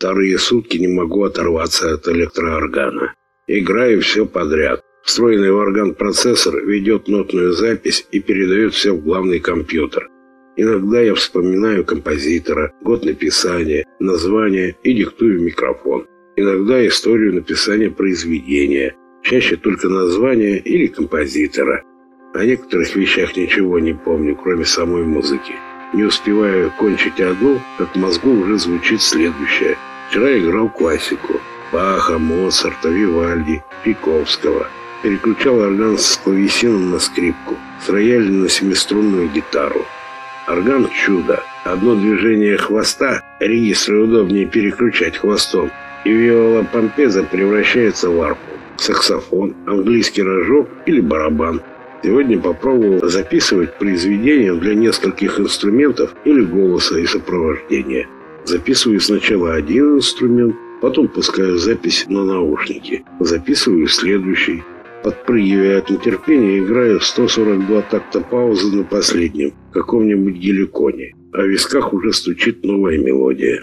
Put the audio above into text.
Вторые сутки не могу оторваться от электрооргана. Играю все подряд. Встроенный в орган процессор ведет нотную запись и передает все в главный компьютер. Иногда я вспоминаю композитора, год написания, название и диктую в микрофон. Иногда историю написания произведения, чаще только название или композитора. О некоторых вещах ничего не помню, кроме самой музыки. Не успеваю кончить одну, как в мозгу уже звучит следующее. Вчера играл классику. Баха, Моцарта, Вивальди, Пиковского. Переключал орган с клавесином на скрипку, с роялем на семиструнную гитару. Орган – чудо. Одно движение хвоста регистры удобнее переключать хвостом, и виола помпеза превращается в арфу, саксофон, английский рожок или барабан. Сегодня попробовал записывать произведения для нескольких инструментов или голоса и сопровождения. Записываю сначала один инструмент, потом пускаю запись на наушники, записываю следующий, Подпрыгивая от нетерпения, играю 142 такта паузы на последнем, каком-нибудь геликоне, а висках уже стучит новая мелодия.